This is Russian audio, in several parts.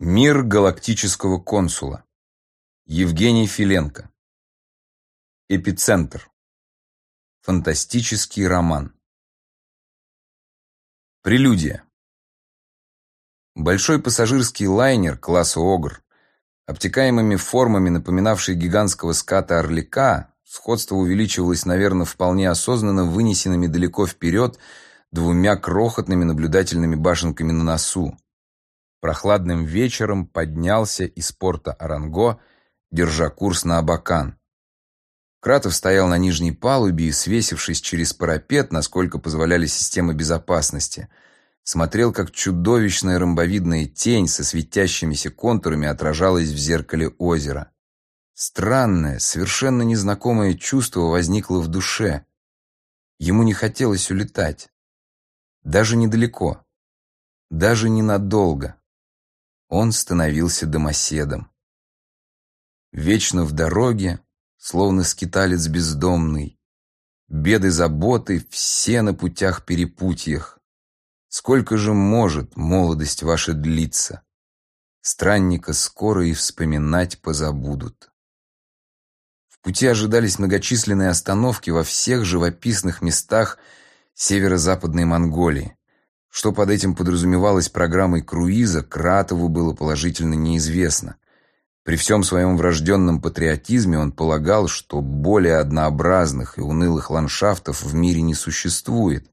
Мир галактического консула. Евгений Филенко. Эпицентр. Фантастический роман. Прелюдия. Большой пассажирский лайнер класса «Огр», обтекаемыми формами, напоминавший гигантского ската-орлика, сходство увеличивалось, наверное, вполне осознанно вынесенными далеко вперед двумя крохотными наблюдательными башенками на носу, прохладным вечером поднялся из порта Оранго, держа курс на Абакан. Кратов стоял на нижней палубе и, свесившись через парапет, насколько позволяли системы безопасности, смотрел, как чудовищная ромбовидная тень со светящимися контурами отражалась в зеркале озера. Странное, совершенно незнакомое чувство возникло в душе. Ему не хотелось улетать. Даже недалеко. Даже ненадолго он становился домоседом. Вечно в дороге, словно скиталец бездомный, беды, заботы, все на путях-перепутьях. Сколько же может молодость ваша длиться? Странника скоро и вспоминать позабудут. В пути ожидались многочисленные остановки во всех живописных местах северо-западной Монголии. Что под этим подразумевалось программой круиза, Кратову было положительно неизвестно. При всем своем врожденном патриотизме он полагал, что более однообразных и унылых ландшафтов в мире не существует.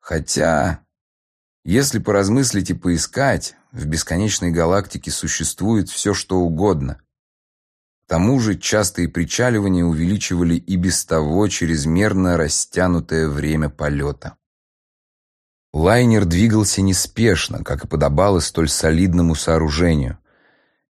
Хотя, если поразмыслить и поискать, в бесконечной галактике существует все, что угодно. К тому же частые причаливания увеличивали и без того чрезмерно растянутое время полета. Лайнер двигался неспешно, как и подобало столь солидному сооружению.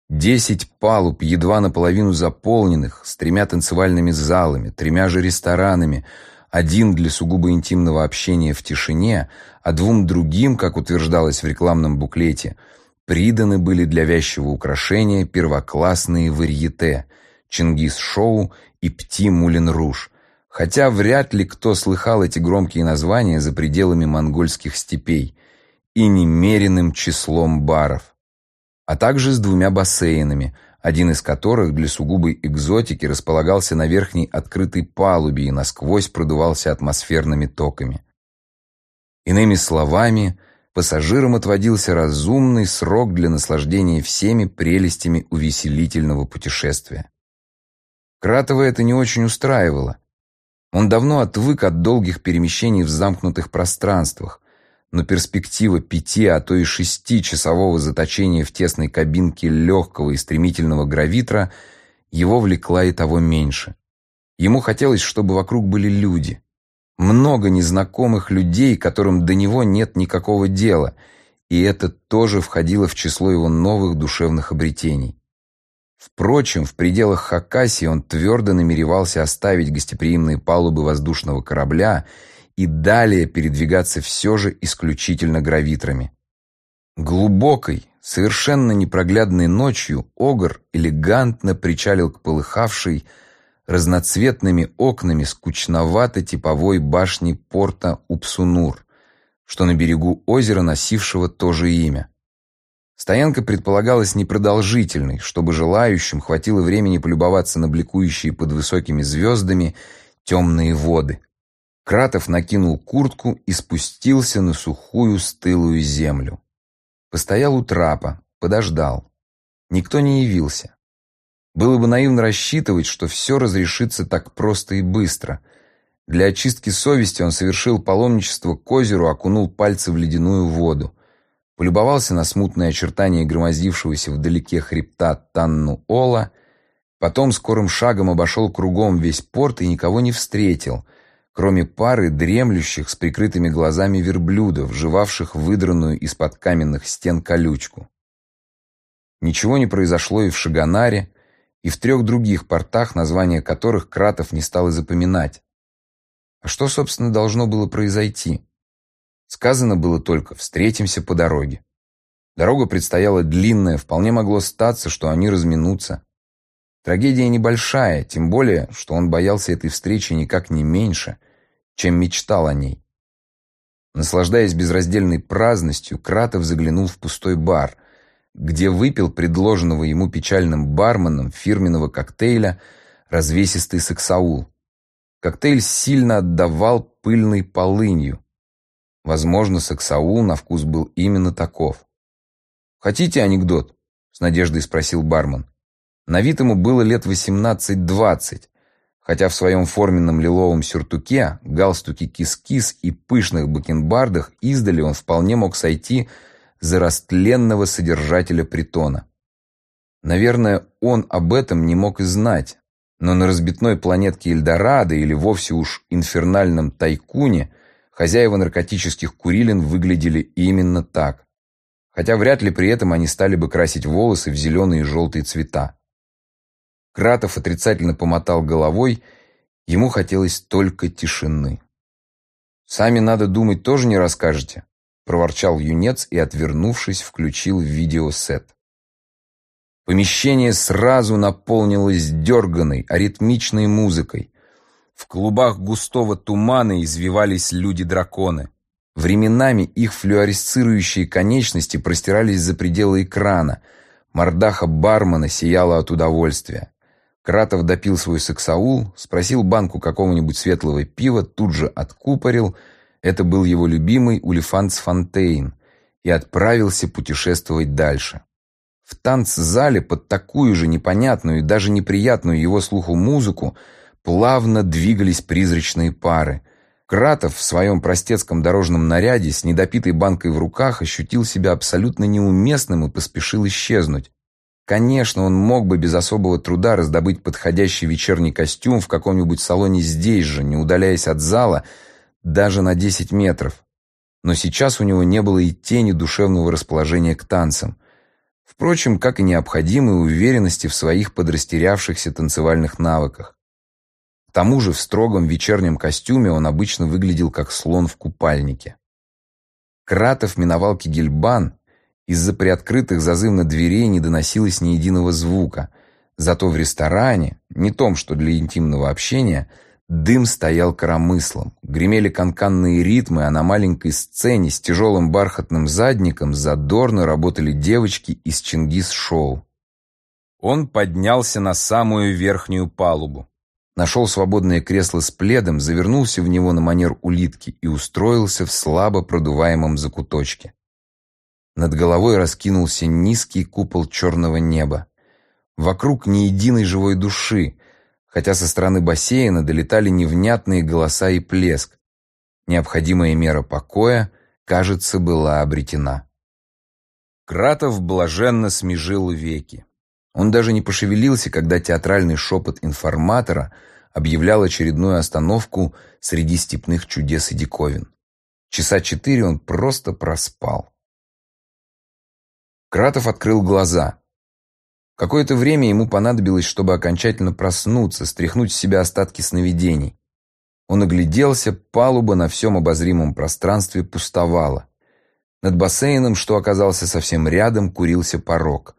Десять палуб, едва наполовину заполненных, с тремя танцевальными залами, тремя же ресторанами, один для сугубо интимного общения в тишине, а двум другим, как утверждалось в рекламном буклете, приданы были для вязчего украшения первоклассные варьете, Чингис-шоу и Пти-Мулин-Руж, хотя вряд ли кто слыхал эти громкие названия за пределами монгольских степей, и немеренным числом баров, а также с двумя бассейнами, один из которых для сугубой экзотики располагался на верхней открытой палубе и насквозь продувался атмосферными токами. Иными словами, пассажирам отводился разумный срок для наслаждения всеми прелестями увеселительного путешествия. Кратова это не очень устраивало, он давно отвык от долгих перемещений в замкнутых пространствах, но перспектива пяти, а то и шестичасового заточения в тесной кабинке легкого и стремительного гравитра его влекла и того меньше. Ему хотелось, чтобы вокруг были люди. Много незнакомых людей, которым до него нет никакого дела, и это тоже входило в число его новых душевных обретений. Впрочем, в пределах Хакасии он твердо намеревался оставить гостеприимные палубы воздушного корабля и далее передвигаться все же исключительно гравитрами. Глубокой, совершенно непроглядной ночью Огр элегантно причалил к полыхавшей разноцветными окнами скучновато-типовой башни порта Упсунур, что на берегу озера, носившего то же имя. Стоянка предполагалась непродолжительной, чтобы желающим хватило времени полюбоваться на бликующие под высокими звездами темные воды. Кратов накинул куртку и спустился на сухую стылую землю. Постоял у трапа, подождал. Никто не явился. Было бы наивно рассчитывать, что все разрешится так просто и быстро. Для очистки совести он совершил паломничество к озеру, окунул пальцы в ледяную воду полюбовался на смутные очертания громоздившегося вдалеке хребта Танну-Ола, потом скорым шагом обошел кругом весь порт и никого не встретил, кроме пары дремлющих с прикрытыми глазами верблюдов, жевавших выдранную из-под каменных стен колючку. Ничего не произошло и в Шаганаре, и в трех других портах, названия которых Кратов не стал и запоминать. А что, собственно, должно было произойти? Сказано было только «встретимся по дороге». Дорога предстояла длинная, вполне могло статься, что они разминутся. Трагедия небольшая, тем более, что он боялся этой встречи никак не меньше, чем мечтал о ней. Наслаждаясь безраздельной праздностью, Кратов заглянул в пустой бар, где выпил предложенного ему печальным барменом фирменного коктейля развесистый саксаул. Коктейль сильно отдавал пыльной полынью. Возможно, саксаул на вкус был именно таков. «Хотите анекдот?» — с надеждой спросил бармен. На вид ему было лет восемнадцать-двадцать, хотя в своем форменном лиловом сюртуке, галстуке кис-кис и пышных бакенбардах издали он вполне мог сойти за растленного содержателя притона. Наверное, он об этом не мог и знать, но на разбитной планетке Эльдорадо или вовсе уж инфернальном Тайкуне хозяева наркотических курилин выглядели именно так. Хотя вряд ли при этом они стали бы красить волосы в зеленые и желтые цвета. Кратов отрицательно помотал головой, ему хотелось только тишины. «Сами, надо думать, тоже не расскажете?» – проворчал юнец и, отвернувшись, включил видеосет. Помещение сразу наполнилось дерганой, аритмичной музыкой. В клубах густого тумана извивались люди-драконы. Временами их флюоресцирующие конечности простирались за пределы экрана. Мордаха бармена сияла от удовольствия. Кратов допил свой саксаул, спросил банку какого-нибудь светлого пива, тут же откупорил. Это был его любимый Улифанц Фонтейн. И отправился путешествовать дальше. В танцзале под такую же непонятную и даже неприятную его слуху музыку плавно двигались призрачные пары. Кратов в своем простецком дорожном наряде с недопитой банкой в руках ощутил себя абсолютно неуместным и поспешил исчезнуть. Конечно, он мог бы без особого труда раздобыть подходящий вечерний костюм в каком-нибудь салоне здесь же, не удаляясь от зала, даже на 10 метров. Но сейчас у него не было и тени душевного расположения к танцам. Впрочем, как и необходимой уверенности в своих подрастерявшихся танцевальных навыках. Тому же в строгом вечернем костюме он обычно выглядел как слон в купальнике. Кратов миновал Кигельбан, из-за приоткрытых зазывно дверей не доносилось ни единого звука, зато в ресторане, не том, что для интимного общения, Дым стоял коромыслом, гремели канканные ритмы, а на маленькой сцене с тяжелым бархатным задником задорно работали девочки из Чингис-шоу. Он поднялся на самую верхнюю палубу. Нашел свободное кресло с пледом, завернулся в него на манер улитки и устроился в слабо продуваемом закуточке. Над головой раскинулся низкий купол черного неба. Вокруг ни единой живой души, хотя со стороны бассейна долетали невнятные голоса и плеск. Необходимая мера покоя, кажется, была обретена. Кратов блаженно смежил веки. Он даже не пошевелился, когда театральный шепот информатора объявлял очередную остановку среди степных чудес и диковин. Часа четыре он просто проспал. Кратов открыл глаза. Какое-то время ему понадобилось, чтобы окончательно проснуться, стряхнуть с себя остатки сновидений. Он огляделся, палуба на всем обозримом пространстве пустовала. Над бассейном, что оказался совсем рядом, курился порог.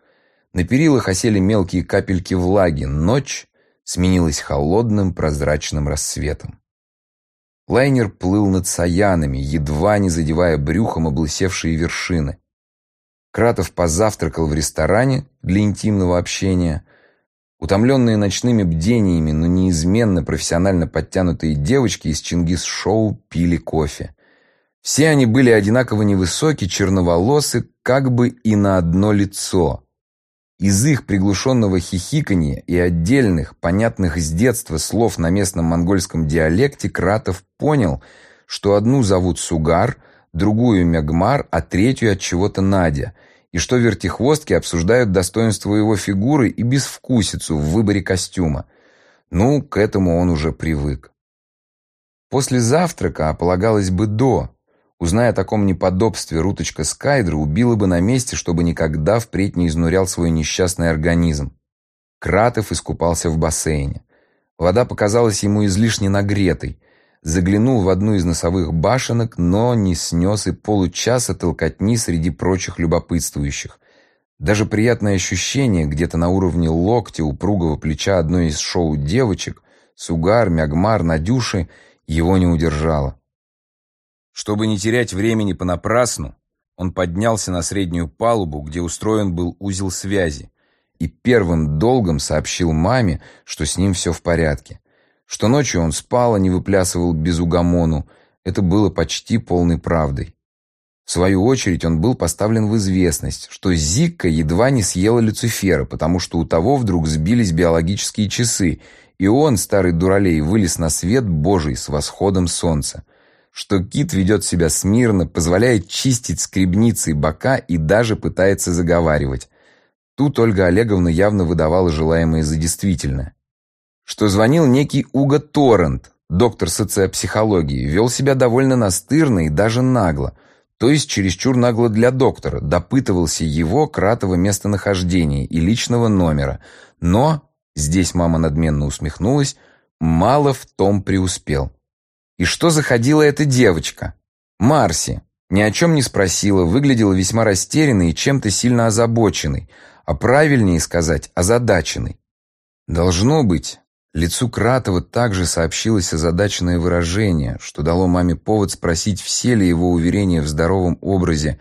На перилах осели мелкие капельки влаги. Ночь сменилась холодным прозрачным рассветом. Лайнер плыл над Саянами, едва не задевая брюхом облысевшие вершины. Кратов позавтракал в ресторане для интимного общения. Утомленные ночными бдениями, но неизменно профессионально подтянутые девочки из Чингис-шоу пили кофе. Все они были одинаково невысоки, черноволосы, как бы и на одно лицо. Из их приглушенного хихиканья и отдельных, понятных с детства слов на местном монгольском диалекте Кратов понял, что одну зовут Сугар – другую Мягмар, а третью от чего-то Надя, и что вертихвостки обсуждают достоинство его фигуры и безвкусицу в выборе костюма. Ну, к этому он уже привык. После завтрака, а полагалось бы до, узная о таком неподобстве, Руточка Скайдра убила бы на месте, чтобы никогда впредь не изнурял свой несчастный организм. Кратов искупался в бассейне. Вода показалась ему излишне нагретой, заглянул в одну из носовых башенок, но не снес и получаса толкотни среди прочих любопытствующих. Даже приятное ощущение где-то на уровне локтя упругого плеча одной из шоу девочек, Сугар, Мягмар, Надюши, его не удержало. Чтобы не терять времени понапрасну, он поднялся на среднюю палубу, где устроен был узел связи, и первым долгом сообщил маме, что с ним все в порядке. Что ночью он спал, а не выплясывал без угомону. Это было почти полной правдой. В свою очередь он был поставлен в известность, что Зикка едва не съела Люцифера, потому что у того вдруг сбились биологические часы, и он, старый дуралей, вылез на свет Божий с восходом солнца. Что кит ведет себя смирно, позволяет чистить скребницы и бока и даже пытается заговаривать. Тут Ольга Олеговна явно выдавала желаемое за действительное. Что звонил некий Уго Торрент, доктор социопсихологии, вел себя довольно настырно и даже нагло, то есть чересчур нагло для доктора, допытывался его кратого местонахождения и личного номера, но Здесь мама надменно усмехнулась. Мало в том преуспел. И что заходила эта девочка? Марси. Ни о чем не спросила, выглядела весьма растерянной и чем-то сильно озабоченной, а правильнее сказать, озадаченной. Должно быть, лицу Кратова также сообщилось озадаченное выражение, что дало маме повод спросить, все ли его уверения в здоровом образе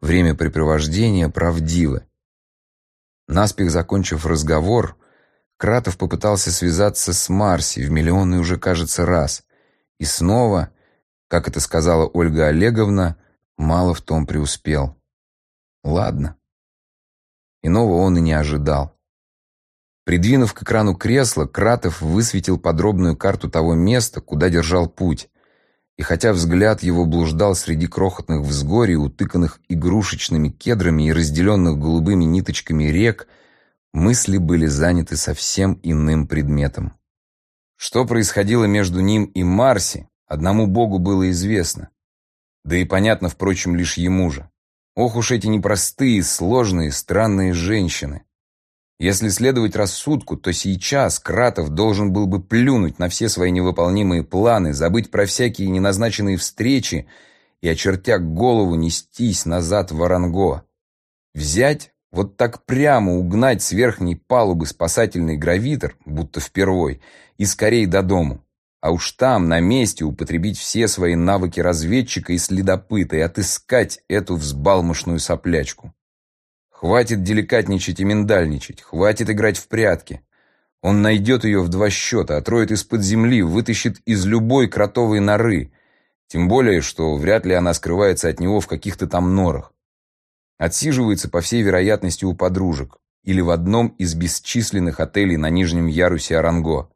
времяпрепровождения правдивы. Наспех закончив разговор, Кратов попытался связаться с Марси в миллионный уже, кажется, раз. И снова, как это сказала Ольга Олеговна, мало в том преуспел. Ладно. Иного он и не ожидал. Придвинув к экрану кресло, Кратов высветил подробную карту того места, куда держал путь. И хотя взгляд его блуждал среди крохотных взгорий, утыканных игрушечными кедрами и разделенных голубыми ниточками рек, Мысли были заняты совсем иным предметом. Что происходило между ним и Марси, одному Богу было известно. Да и понятно, впрочем, лишь ему же. Ох уж эти непростые, сложные, странные женщины. Если следовать рассудку, то сейчас Кратов должен был бы плюнуть на все свои невыполнимые планы, забыть про всякие неназначенные встречи и, очертя голову, нестись назад в Оранго. Взять вот так прямо угнать с верхней палубы спасательный гравитор, будто впервой, и скорее до дому. А уж там, на месте, употребить все свои навыки разведчика и следопыта и отыскать эту взбалмошную соплячку. Хватит деликатничать и миндальничать, хватит играть в прятки. Он найдет ее в два счета, отроет из-под земли, вытащит из любой кротовой норы. Тем более, что вряд ли она скрывается от него в каких-то там норах. Отсиживается, по всей вероятности, у подружек или в одном из бесчисленных отелей на нижнем ярусе Оранго.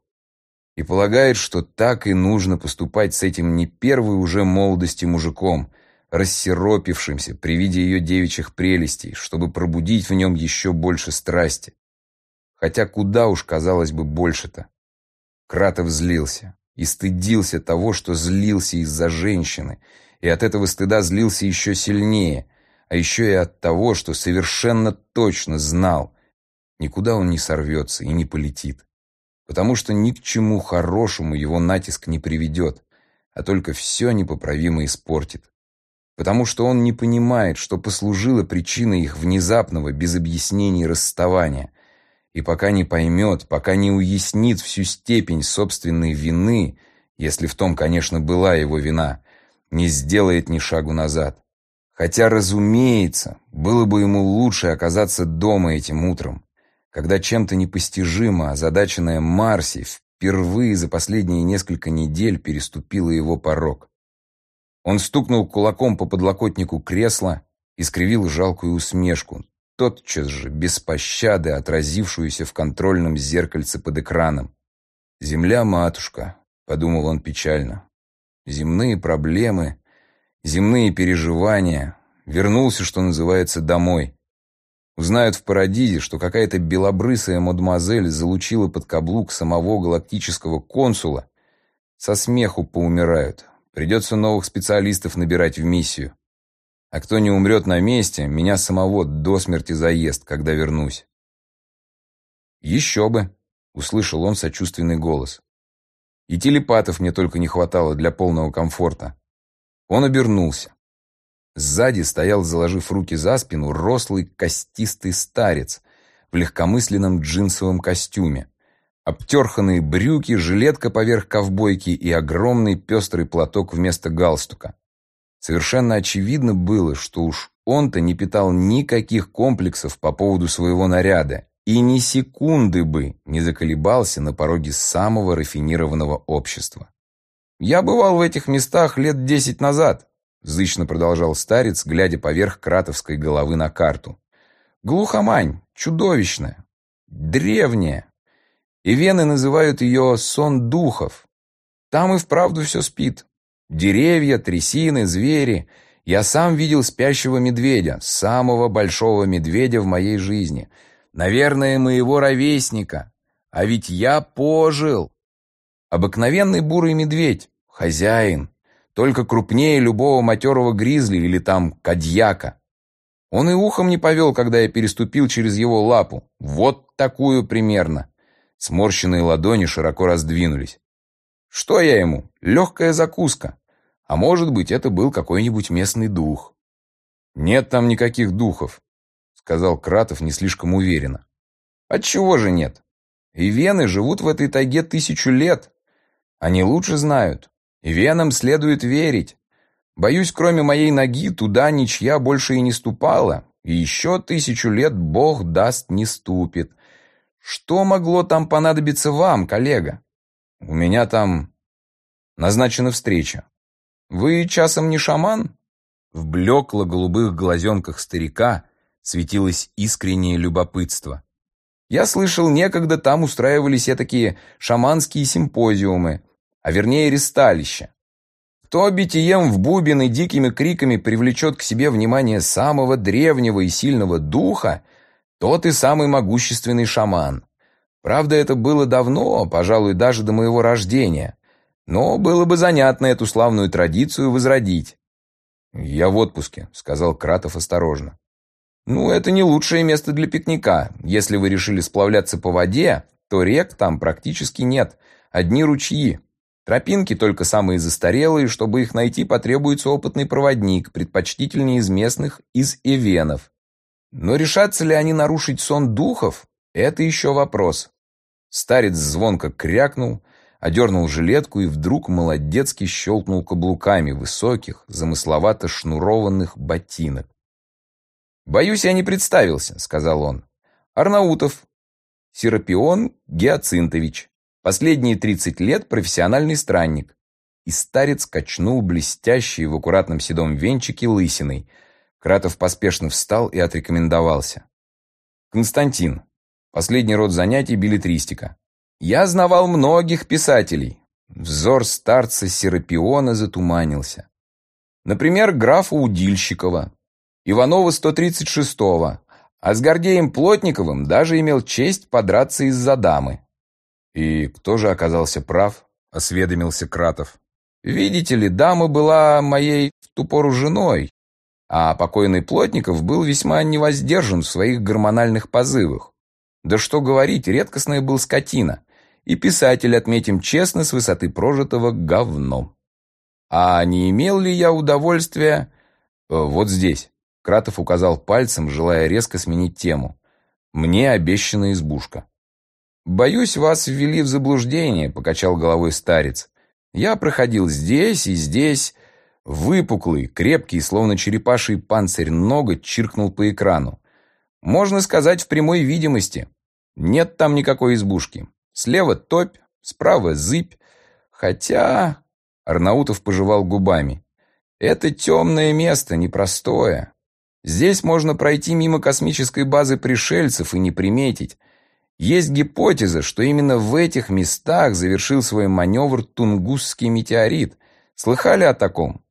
И полагает, что так и нужно поступать с этим не первой уже молодости мужиком, рассеропившимся при виде ее девичьих прелестей, чтобы пробудить в нем еще больше страсти. Хотя куда уж, казалось бы, больше-то. Кратов злился и стыдился того, что злился из-за женщины, и от этого стыда злился еще сильнее – а еще и от того, что совершенно точно знал, никуда он не сорвется и не полетит, потому что ни к чему хорошему его натиск не приведет, а только все непоправимо испортит. Потому что он не понимает, что послужило причиной их внезапного, без объяснений расставания, и пока не поймет, пока не уяснит всю степень собственной вины, если в том, конечно, была его вина, не сделает ни шагу назад. Хотя, разумеется, было бы ему лучше оказаться дома этим утром, когда чем-то непостижимо озадаченная Марси впервые за последние несколько недель переступила его порог. Он стукнул кулаком по подлокотнику кресла и скривил жалкую усмешку, тотчас же, без пощады, отразившуюся в контрольном зеркальце под экраном. «Земля-матушка», — подумал он печально, — «земные проблемы, земные переживания, вернулся, что называется, домой. Узнают в Парадизе, что какая-то белобрысая мадемуазель залучила под каблук самого галактического консула, со смеху поумирают. Придется новых специалистов набирать в миссию. А кто не умрет на месте, меня самого до смерти заест, когда вернусь. «Еще бы!» — услышал он сочувственный голос. «И телепатов мне только не хватало для полного комфорта. Он обернулся. Сзади стоял, заложив руки за спину, рослый костистый старец в легкомысленном джинсовом костюме. Обтерханные брюки, жилетка поверх ковбойки и огромный пестрый платок вместо галстука. Совершенно очевидно было, что уж он-то не питал никаких комплексов по поводу своего наряда и ни секунды бы не заколебался на пороге самого рафинированного общества. «Я бывал в этих местах лет десять назад», — зычно продолжал старец, глядя поверх кратовской головы на карту. «Глухомань, чудовищная, древняя. И вены называют ее сон духов. Там и вправду все спит. Деревья, трясины, звери. Я сам видел спящего медведя, самого большого медведя в моей жизни — Наверное, моего ровесника. А ведь я пожил. Обыкновенный бурый медведь, хозяин, только крупнее любого матерого гризли или там кадьяка. Он и ухом не повел, когда я переступил через его лапу. Вот такую примерно. Сморщенные ладони широко раздвинулись. Что я ему? Легкая закуска. А может быть, это был какой-нибудь местный дух. Нет там никаких духов сказал Кратов не слишком уверенно. Отчего же нет? И вены живут в этой тайге тысячу лет. Они лучше знают. Венам следует верить. Боюсь, кроме моей ноги, туда ничья больше и не ступала. И еще тысячу лет Бог даст не ступит. Что могло там понадобиться вам, коллега? У меня там назначена встреча. Вы часом не шаман? В блекло-голубых глазенках старика светилось искреннее любопытство. Я слышал, некогда там устраивались такие шаманские симпозиумы, а вернее ресталища. Кто битием в бубен и дикими криками привлечет к себе внимание самого древнего и сильного духа, тот и самый могущественный шаман. Правда, это было давно, пожалуй, даже до моего рождения, но было бы занятно эту славную традицию возродить. «Я в отпуске», — сказал Кратов осторожно. Ну, это не лучшее место для пикника. Если вы решили сплавляться по воде, то рек там практически нет. Одни ручьи. Тропинки только самые застарелые, чтобы их найти, потребуется опытный проводник, предпочтительнее из местных, из эвенов. Но решатся ли они нарушить сон духов, это еще вопрос. Старец звонко крякнул, одернул жилетку и вдруг молодецки щелкнул каблуками высоких, замысловато шнурованных ботинок. «Боюсь, я не представился», — сказал он. «Арнаутов. Серапион Геоцинтович. Последние 30 лет профессиональный странник». И старец качнул блестящий в аккуратном седом венчике лысиной. Кратов поспешно встал и отрекомендовался. «Константин. Последний род занятий — билетристика. Я знавал многих писателей». Взор старца Серапиона затуманился. Например, графа Удильщикова, Иванова 136-го, а с Гордеем Плотниковым даже имел честь подраться из-за дамы. И кто же оказался прав? Осведомился Кратов. Видите ли, дама была моей в ту пору женой, а покойный Плотников был весьма невоздержан в своих гормональных позывах. Да что говорить, редкостная был скотина. И писатель, отметим честно, с высоты прожитого говно. А не имел ли я удовольствия... Э, вот здесь. Кратов указал пальцем, желая резко сменить тему. «Мне обещана избушка». «Боюсь, вас ввели в заблуждение», — покачал головой старец. «Я проходил здесь и здесь». Выпуклый, крепкий, словно черепаший панцирь ноготь чиркнул по экрану. «Можно сказать, в прямой видимости. Нет там никакой избушки. Слева топь, справа зыбь. Хотя...» Арнаутов пожевал губами. «Это темное место, непростое. Здесь можно пройти мимо космической базы пришельцев и не приметить. Есть гипотеза, что именно в этих местах завершил свой маневр Тунгусский метеорит. Слыхали о таком?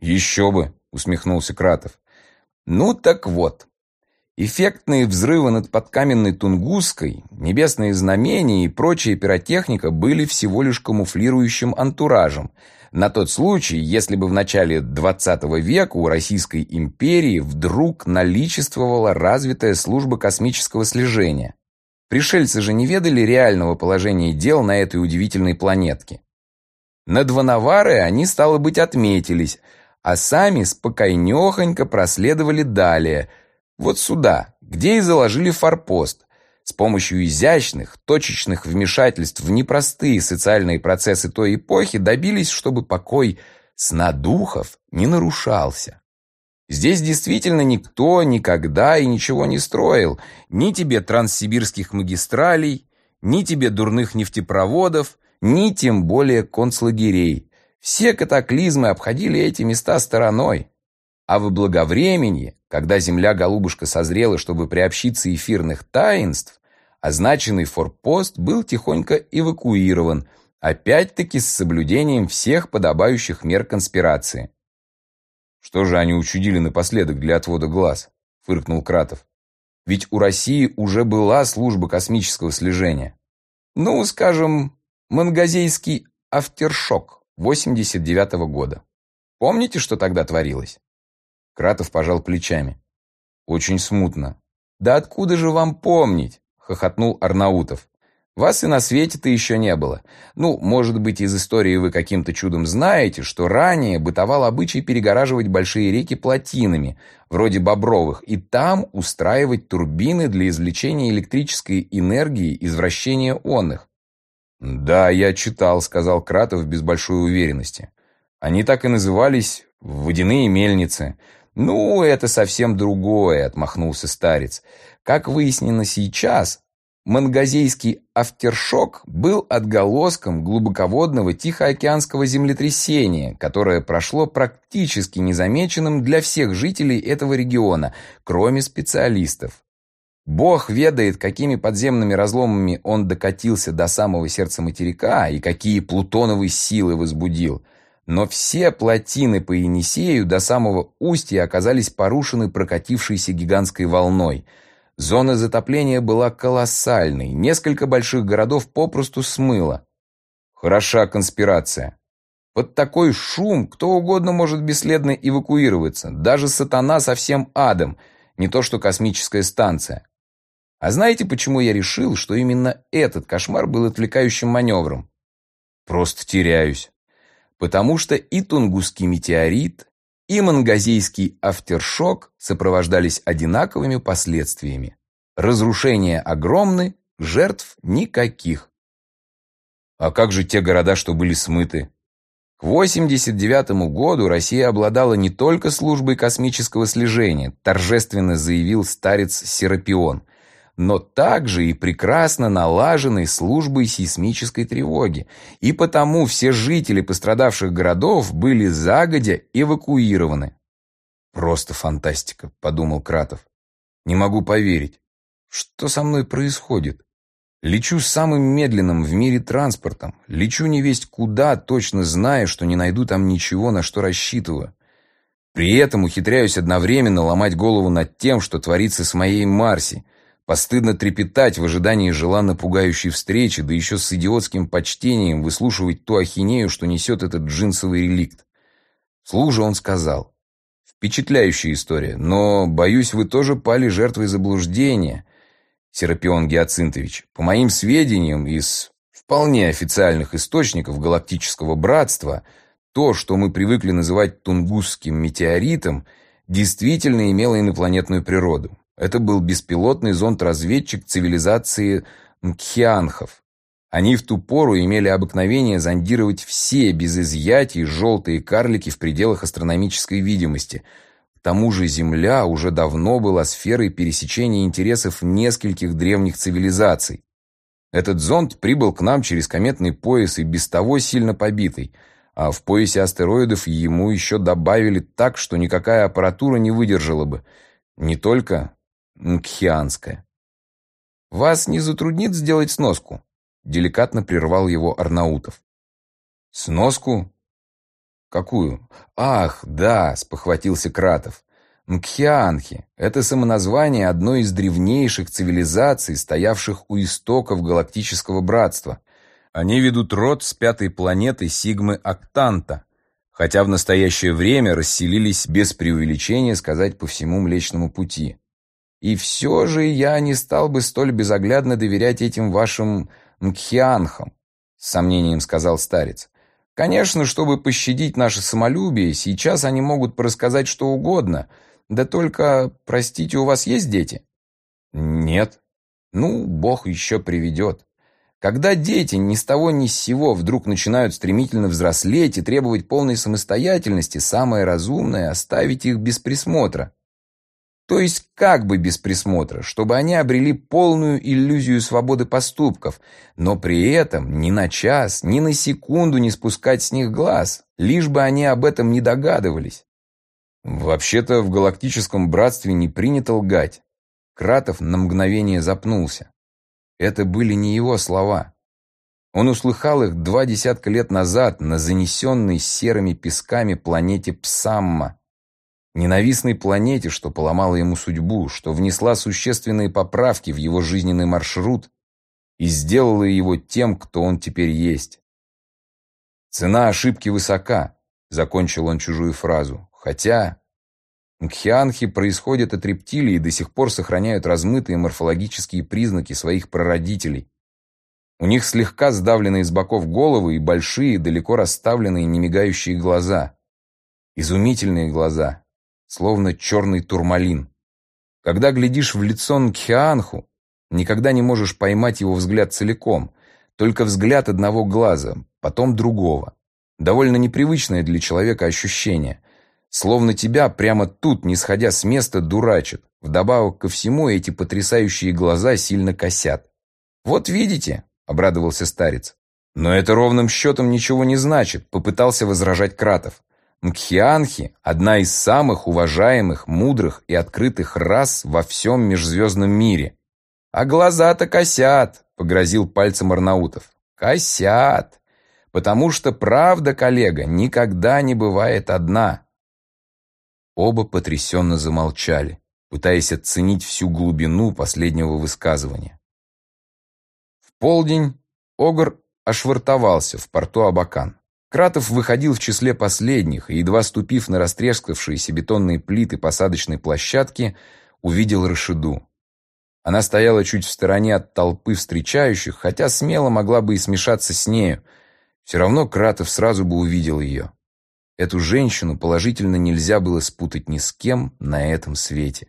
Еще бы, усмехнулся Кратов. Ну так вот. Эффектные взрывы над подкаменной Тунгусской, небесные знамения и прочая пиротехника были всего лишь камуфлирующим антуражем – на тот случай, если бы в начале XX века у Российской империи вдруг наличествовала развитая служба космического слежения. Пришельцы же не ведали реального положения дел на этой удивительной планетке. Над Ванавары они, стало быть, отметились, а сами спокойнехонько проследовали далее, вот сюда, где и заложили форпост, с помощью изящных, точечных вмешательств в непростые социальные процессы той эпохи добились, чтобы покой сна духов не нарушался. Здесь действительно никто никогда и ничего не строил. Ни тебе транссибирских магистралей, ни тебе дурных нефтепроводов, ни тем более концлагерей. Все катаклизмы обходили эти места стороной. А в благовременье, когда земля-голубушка созрела, чтобы приобщиться эфирных таинств, означенный форпост был тихонько эвакуирован, опять-таки с соблюдением всех подобающих мер конспирации. «Что же они учудили напоследок для отвода глаз?» — фыркнул Кратов. «Ведь у России уже была служба космического слежения. Ну, скажем, мангазейский автершок 89-го года. Помните, что тогда творилось?» Кратов пожал плечами. «Очень смутно». «Да откуда же вам помнить?» — хохотнул Арнаутов. Вас и на свете-то еще не было. Ну, может быть, из истории вы каким-то чудом знаете, что ранее бытовал обычай перегораживать большие реки плотинами, вроде Бобровых, и там устраивать турбины для извлечения электрической энергии из вращения онных. «Да, я читал», — сказал Кратов без большой уверенности. «Они так и назывались «водяные мельницы». «Ну, это совсем другое», — отмахнулся старец. «Как выяснено сейчас, Мангазейский автершок был отголоском глубоководного Тихоокеанского землетрясения, которое прошло практически незамеченным для всех жителей этого региона, кроме специалистов. Бог ведает, какими подземными разломами он докатился до самого сердца материка и какие плутоновые силы возбудил. Но все плотины по Енисею до самого устья оказались порушены прокатившейся гигантской волной – Зона затопления была колоссальной, несколько больших городов попросту смыло. Хороша конспирация. Под такой шум кто угодно может бесследно эвакуироваться, даже сатана со всем адом, не то что космическая станция. А знаете, почему я решил, что именно этот кошмар был отвлекающим маневром? Просто теряюсь. Потому что и Тунгусский метеорит, и мангазийский автершок сопровождались одинаковыми последствиями. Разрушения огромны, жертв никаких. А как же те города, что были смыты? К 89 году Россия обладала не только службой космического слежения, торжественно заявил старец Серапион – но также и прекрасно налаженной службой сейсмической тревоги, и потому все жители пострадавших городов были загодя эвакуированы. «Просто фантастика», — подумал Кратов. «Не могу поверить. Что со мной происходит? Лечу самым медленным в мире транспортом, лечу невесть куда, точно зная, что не найду там ничего, на что рассчитываю. При этом ухитряюсь одновременно ломать голову над тем, что творится с моей Марси, Постыдно трепетать в ожидании желанно пугающей встречи, да еще с идиотским почтением выслушивать ту ахинею, что несет этот джинсовый реликт. Вслух он сказал. Впечатляющая история, но, боюсь, вы тоже пали жертвой заблуждения, Серапион Геоцинтович. По моим сведениям, из вполне официальных источников Галактического Братства, то, что мы привыкли называть Тунгусским метеоритом, действительно имело инопланетную природу. Это был беспилотный зонд-разведчик цивилизации Мкхианхов. Они в ту пору имели обыкновение зондировать все без изъятий желтые карлики в пределах астрономической видимости. К тому же Земля уже давно была сферой пересечения интересов нескольких древних цивилизаций. Этот зонд прибыл к нам через кометный пояс и без того сильно побитый, а в поясе астероидов ему еще добавили так, что никакая аппаратура не выдержала бы. Не только Нгхианская. «Вас не затруднит сделать сноску?» Деликатно прервал его Арнаутов. «Сноску? Какую? Ах, да!» — спохватился Кратов. Мкхианхи – это самоназвание одной из древнейших цивилизаций, стоявших у истоков галактического братства. Они ведут род с пятой планеты Сигмы Актанта, хотя в настоящее время расселились без преувеличения сказать по всему Млечному Пути. И все же я не стал бы столь безоглядно доверять этим вашим мкхианхам, с сомнением сказал старец. Конечно, чтобы пощадить наше самолюбие, сейчас они могут порассказать что угодно. Да только, простите, у вас есть дети? Нет. Ну, Бог еще приведет. Когда дети ни с того ни с сего вдруг начинают стремительно взрослеть и требовать полной самостоятельности, самое разумное – оставить их без присмотра. То есть как бы без присмотра, чтобы они обрели полную иллюзию свободы поступков, но при этом ни на час, ни на секунду не спускать с них глаз, лишь бы они об этом не догадывались. Вообще-то в галактическом братстве не принято лгать. Кратов на мгновение запнулся. Это были не его слова. Он услыхал их два десятка лет назад на занесенной серыми песками планете Псамма. Ненавистной планете, что поломала ему судьбу, что внесла существенные поправки в его жизненный маршрут и сделала его тем, кто он теперь есть. «Цена ошибки высока», — закончил он чужую фразу. «Хотя Мкхианхи происходят от рептилий и до сих пор сохраняют размытые морфологические признаки своих прародителей. У них слегка сдавленные с боков головы и большие, далеко расставленные немигающие глаза. Изумительные глаза, словно черный турмалин. Когда глядишь в лицо Нкхианху, никогда не можешь поймать его взгляд целиком, только взгляд одного глаза, потом другого. Довольно непривычное для человека ощущение. Словно тебя прямо тут, не сходя с места, дурачат. Вдобавок ко всему, эти потрясающие глаза сильно косят. «Вот видите», — обрадовался старец. «Но это ровным счетом ничего не значит», — попытался возражать Кратов. Мкхианхи – одна из самых уважаемых, мудрых и открытых рас во всем межзвездном мире. «А глаза-то косят», – погрозил пальцем Арнаутов. «Косят. Потому что правда, коллега, никогда не бывает одна. Оба потрясенно замолчали, пытаясь оценить всю глубину последнего высказывания. В полдень Огр ошвартовался в порту Абакан. Кратов выходил в числе последних и, едва ступив на растрескавшиеся бетонные плиты посадочной площадки, увидел Рашиду. Она стояла чуть в стороне от толпы встречающих, хотя смело могла бы и смешаться с нею. Все равно Кратов сразу бы увидел ее. Эту женщину положительно нельзя было спутать ни с кем на этом свете.